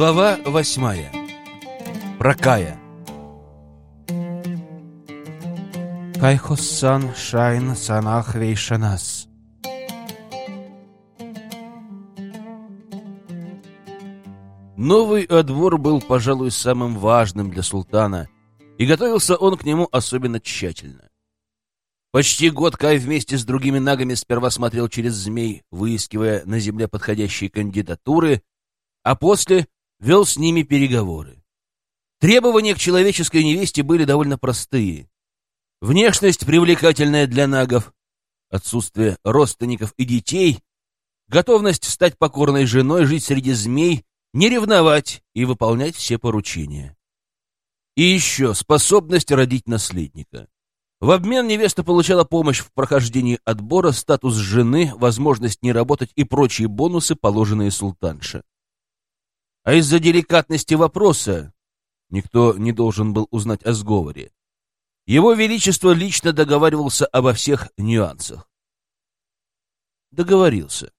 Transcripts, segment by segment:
Глава восьмая. Прокая. Кайхоссан шайн санах вейшанас. Новый отбор был, пожалуй, самым важным для султана, и готовился он к нему особенно тщательно. Почти год Кай вместе с другими нагами сперва смотрел через змей, выискивая на земле подходящие кандидатуры, а после вел с ними переговоры. Требования к человеческой невесте были довольно простые. Внешность привлекательная для нагов, отсутствие родственников и детей, готовность стать покорной женой, жить среди змей, не ревновать и выполнять все поручения. И еще способность родить наследника. В обмен невеста получала помощь в прохождении отбора, статус жены, возможность не работать и прочие бонусы, положенные султанше. А из-за деликатности вопроса никто не должен был узнать о сговоре. Его Величество лично договаривался обо всех нюансах. Договорился.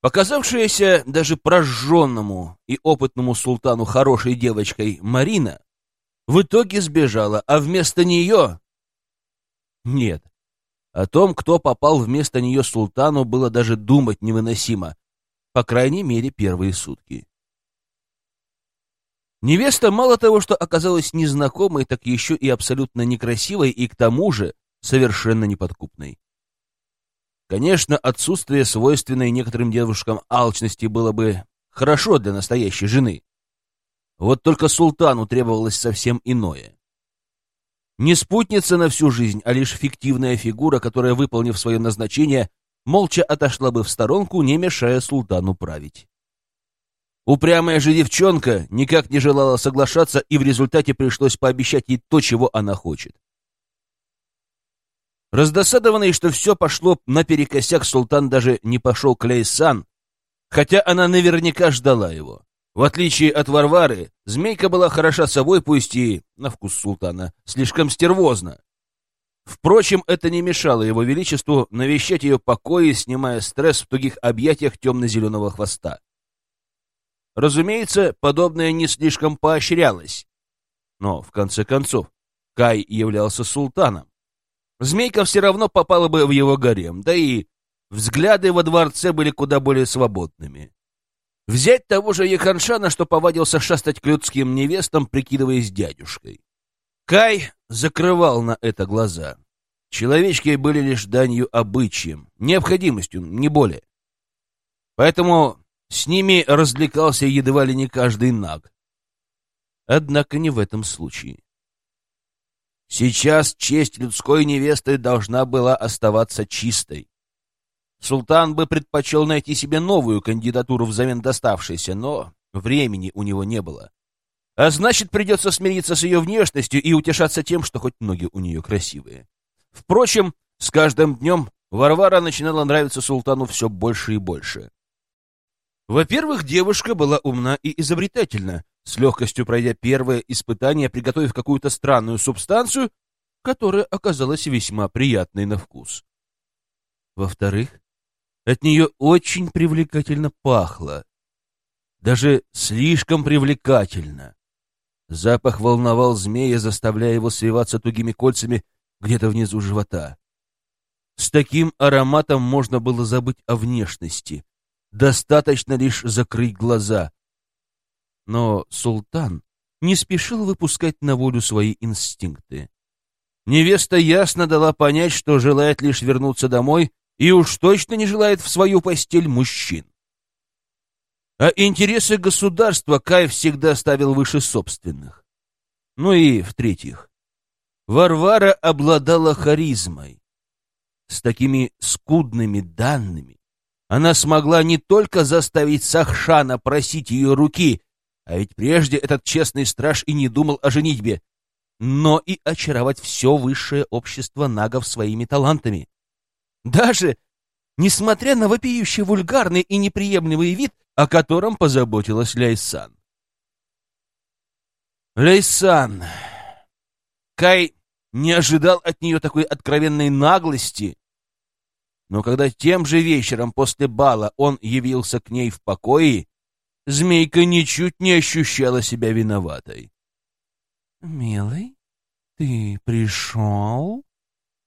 Показавшаяся даже прожженному и опытному султану хорошей девочкой Марина в итоге сбежала, а вместо нее... Нет, о том, кто попал вместо нее султану, было даже думать невыносимо, по крайней мере, первые сутки. Невеста мало того, что оказалась незнакомой, так еще и абсолютно некрасивой и, к тому же, совершенно неподкупной. Конечно, отсутствие свойственной некоторым девушкам алчности было бы хорошо для настоящей жены. Вот только султану требовалось совсем иное. Не спутница на всю жизнь, а лишь фиктивная фигура, которая, выполнив свое назначение, молча отошла бы в сторонку, не мешая султану править. Упрямая же девчонка никак не желала соглашаться, и в результате пришлось пообещать ей то, чего она хочет. Раздосадованный, что все пошло наперекосяк, султан даже не пошел к Лейсан, хотя она наверняка ждала его. В отличие от Варвары, змейка была хороша собой, пусть и, на вкус султана, слишком стервозна. Впрочем, это не мешало его величеству навещать ее покои, снимая стресс в тугих объятиях темно-зеленого хвоста. Разумеется, подобное не слишком поощрялось. Но, в конце концов, Кай являлся султаном. Змейка все равно попала бы в его гарем, да и взгляды во дворце были куда более свободными. Взять того же Яканшана, что повадился шастать к людским невестам, прикидываясь дядюшкой. Кай закрывал на это глаза. Человечки были лишь данью обычаем, необходимостью, не более. Поэтому с ними развлекался едва ли не каждый наг. Однако не в этом случае. Сейчас честь людской невесты должна была оставаться чистой. Султан бы предпочел найти себе новую кандидатуру взамен доставшейся, но времени у него не было. А значит, придется смириться с ее внешностью и утешаться тем, что хоть ноги у нее красивые. Впрочем, с каждым днем Варвара начинала нравиться султану все больше и больше. Во-первых, девушка была умна и изобретательна, с легкостью пройдя первое испытание, приготовив какую-то странную субстанцию, которая оказалась весьма приятной на вкус. Во-вторых, от нее очень привлекательно пахло. Даже слишком привлекательно. Запах волновал змея, заставляя его свиваться тугими кольцами где-то внизу живота. С таким ароматом можно было забыть о внешности. Достаточно лишь закрыть глаза. Но султан не спешил выпускать на волю свои инстинкты. Невеста ясно дала понять, что желает лишь вернуться домой и уж точно не желает в свою постель мужчин. А интересы государства Кай всегда ставил выше собственных. Ну и, в-третьих, Варвара обладала харизмой. С такими скудными данными она смогла не только заставить Сахшана просить ее руки, а ведь прежде этот честный страж и не думал о женитьбе, но и очаровать все высшее общество нагов своими талантами. Даже несмотря на вопиющий вульгарный и неприемлемый вид, о котором позаботилась Ляйсан. Ляйсан. Кай не ожидал от нее такой откровенной наглости, но когда тем же вечером после бала он явился к ней в покое, Змейка ничуть не ощущала себя виноватой. «Милый, ты пришел?»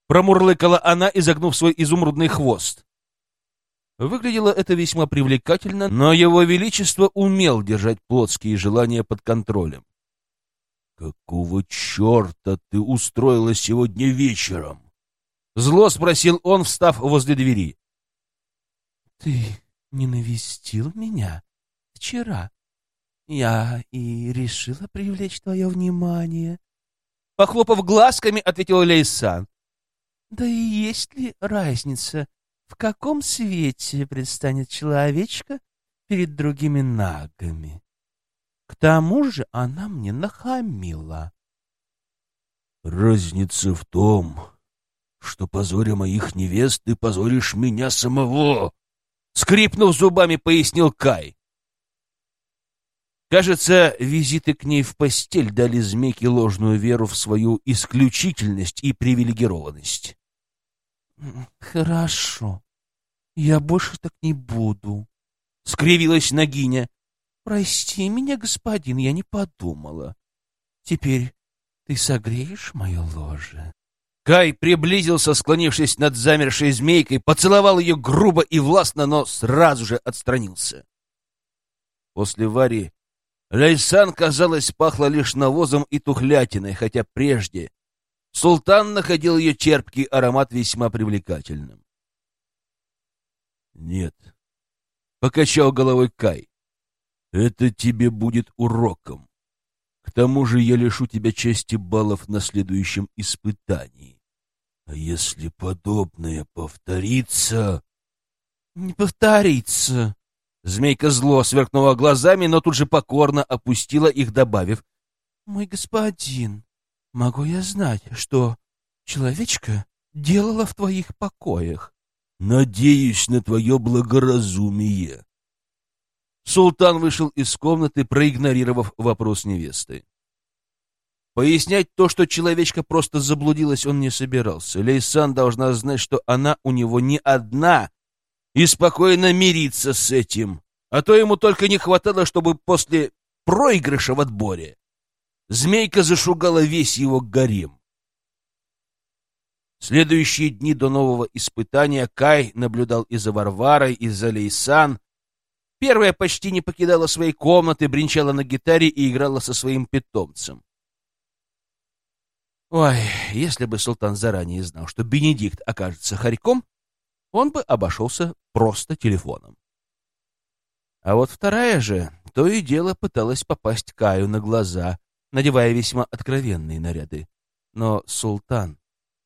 Промурлыкала она, изогнув свой изумрудный хвост. Выглядело это весьма привлекательно, но его величество умел держать плотские желания под контролем. «Какого черта ты устроила сегодня вечером?» Зло спросил он, встав возле двери. «Ты не навестил меня вчера? Я и решила привлечь твое внимание». Похлопав глазками, ответил Лейсан. «Да и есть ли разница, в каком свете предстанет человечка перед другими нагами? К тому же она мне нахамила». «Разница в том, что, позоря моих невест, ты позоришь меня самого!» Скрипнув зубами, пояснил Кай. Кажется, визиты к ней в постель дали змейке ложную веру в свою исключительность и привилегированность. «Хорошо, я больше так не буду», — скривилась Нагиня. «Прости меня, господин, я не подумала. Теперь ты согреешь мое ложе?» Кай приблизился, склонившись над замершей змейкой, поцеловал ее грубо и властно, но сразу же отстранился. После Вари Ляйсан, казалось, пахла лишь навозом и тухлятиной, хотя прежде султан находил ее терпкий аромат весьма привлекательным. «Нет», — покачал головой Кай, — «это тебе будет уроком. К тому же я лишу тебя части баллов на следующем испытании. А если подобное повторится... Не повторится. Змейка зло сверкнула глазами, но тут же покорно опустила их, добавив. Мой господин, могу я знать, что человечка делала в твоих покоях? Надеюсь на твое благоразумие. Султан вышел из комнаты, проигнорировав вопрос невесты. Пояснять то, что человечка просто заблудилась, он не собирался. Лейсан должна знать, что она у него не одна, и спокойно мириться с этим. А то ему только не хватало, чтобы после проигрыша в отборе змейка зашугала весь его гарем. Следующие дни до нового испытания Кай наблюдал и за Варварой, и за Лейсан. Первая почти не покидала своей комнаты, бренчала на гитаре и играла со своим питомцем. Ой, если бы султан заранее знал, что Бенедикт окажется хорьком, он бы обошелся просто телефоном. А вот вторая же то и дело пыталась попасть Каю на глаза, надевая весьма откровенные наряды. Но султан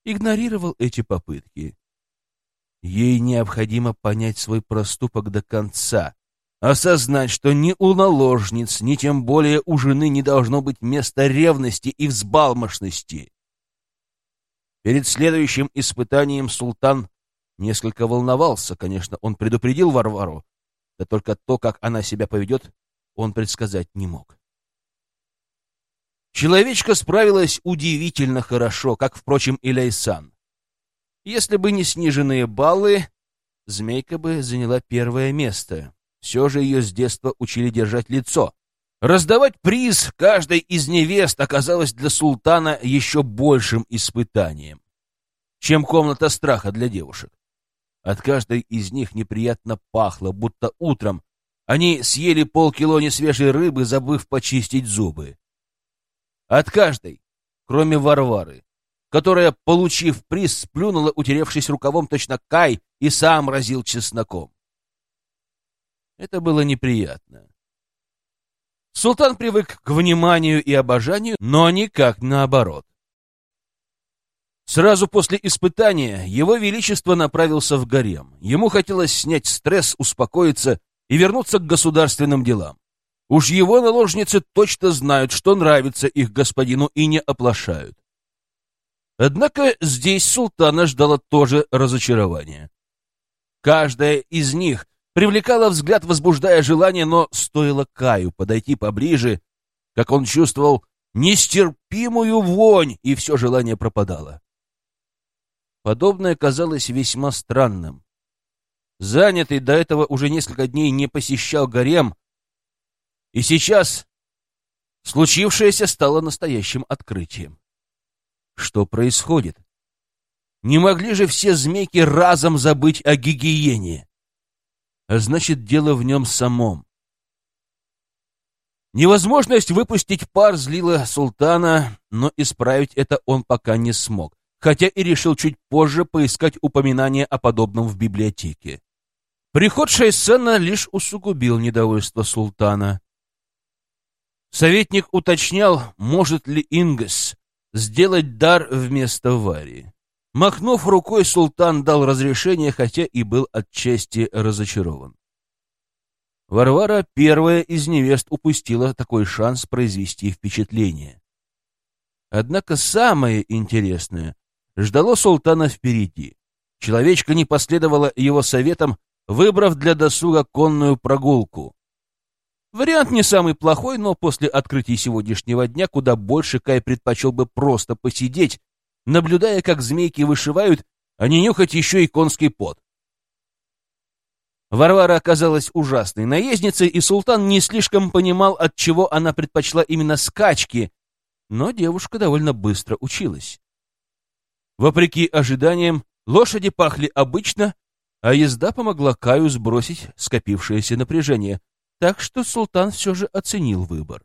игнорировал эти попытки. Ей необходимо понять свой проступок до конца, осознать, что ни у наложниц, ни тем более у жены не должно быть места ревности и взбалмошности. Перед следующим испытанием султан несколько волновался. Конечно, он предупредил Варвару, да только то, как она себя поведет, он предсказать не мог. Человечка справилась удивительно хорошо, как, впрочем, и Лейсан. Если бы не сниженные баллы, змейка бы заняла первое место. Все же ее с детства учили держать лицо. Раздавать приз каждой из невест оказалось для султана еще большим испытанием, чем комната страха для девушек. От каждой из них неприятно пахло, будто утром они съели полкило несвежей рыбы, забыв почистить зубы. От каждой, кроме Варвары, которая, получив приз, сплюнула, утеревшись рукавом точно Кай, и сам разил чесноком. Это было неприятно. Султан привык к вниманию и обожанию, но никак наоборот. Сразу после испытания его величество направился в гарем. Ему хотелось снять стресс, успокоиться и вернуться к государственным делам. Уж его наложницы точно знают, что нравится их господину и не оплошают. Однако здесь султана ждало тоже разочарование. Каждая из них привлекала взгляд, возбуждая желание, но стоило Каю подойти поближе, как он чувствовал нестерпимую вонь, и все желание пропадало. Подобное казалось весьма странным. Занятый до этого уже несколько дней не посещал гарем, И сейчас случившееся стало настоящим открытием. Что происходит? Не могли же все змейки разом забыть о гигиене? А значит, дело в нем самом. Невозможность выпустить пар злила султана, но исправить это он пока не смог, хотя и решил чуть позже поискать упоминание о подобном в библиотеке. Приход Шайсена лишь усугубил недовольство султана. Советник уточнял, может ли Ингас сделать дар вместо Вари. Махнув рукой, султан дал разрешение, хотя и был отчасти разочарован. Варвара, первая из невест, упустила такой шанс произвести впечатление. Однако самое интересное ждало султана впереди. Человечка не последовала его советам, выбрав для досуга конную прогулку. Вариант не самый плохой, но после открытия сегодняшнего дня куда больше Кай предпочел бы просто посидеть, наблюдая, как змейки вышивают, а не нюхать еще и конский пот. Варвара оказалась ужасной наездницей, и султан не слишком понимал, от чего она предпочла именно скачки, но девушка довольно быстро училась. Вопреки ожиданиям, лошади пахли обычно, а езда помогла Каю сбросить скопившееся напряжение, так что султан все же оценил выбор.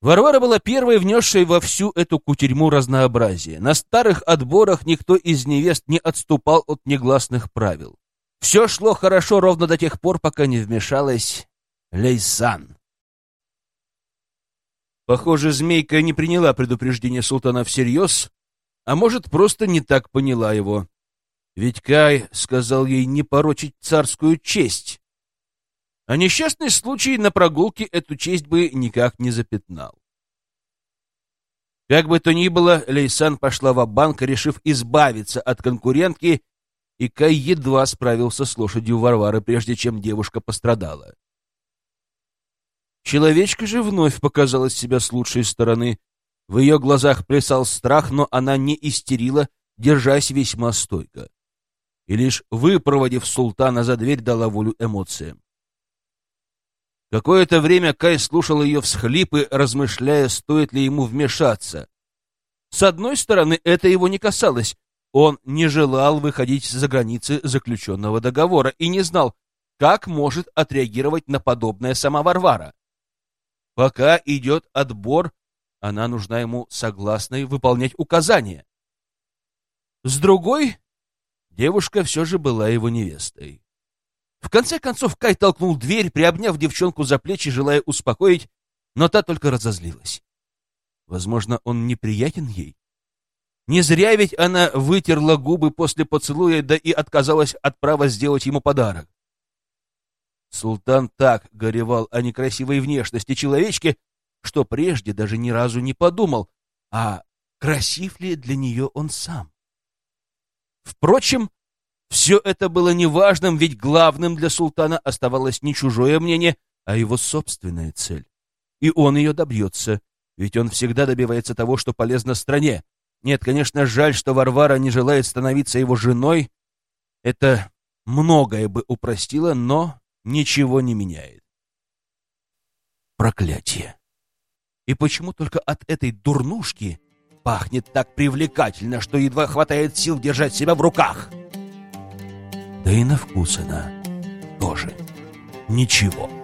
Варвара была первой внесшей во всю эту кутерьму разнообразие. На старых отборах никто из невест не отступал от негласных правил. Все шло хорошо ровно до тех пор, пока не вмешалась Лейсан. Похоже, змейка не приняла предупреждение султана всерьез, а может, просто не так поняла его. Ведь Кай сказал ей не порочить царскую честь. А несчастный случай на прогулке эту честь бы никак не запятнал. Как бы то ни было, Лейсан пошла в банк решив избавиться от конкурентки, и Кай едва справился с лошадью Варвары, прежде чем девушка пострадала. Человечка же вновь показала себя с лучшей стороны. В ее глазах плясал страх, но она не истерила, держась весьма стойко. И лишь выпроводив султана за дверь, дала волю эмоциям. Какое-то время Кай слушал ее всхлипы, размышляя, стоит ли ему вмешаться. С одной стороны, это его не касалось. Он не желал выходить за границы заключенного договора и не знал, как может отреагировать на подобное сама Варвара. Пока идет отбор, она нужна ему согласной выполнять указания. С другой, девушка все же была его невестой. В конце концов Кай толкнул дверь, приобняв девчонку за плечи, желая успокоить, но та только разозлилась. Возможно, он неприятен ей. Не зря ведь она вытерла губы после поцелуя, да и отказалась от права сделать ему подарок. Султан так горевал о некрасивой внешности человечки, что прежде даже ни разу не подумал, а красив ли для нее он сам. Впрочем, все это было неважным, ведь главным для султана оставалось не чужое мнение, а его собственная цель. И он ее добьется, ведь он всегда добивается того, что полезно стране. Нет, конечно, жаль, что Варвара не желает становиться его женой. Это многое бы упростило, но ничего не меняет. Проклятие. И почему только от этой дурнушки пахнет так привлекательно, что едва хватает сил держать себя в руках?» Да и на вкус она тоже ничего.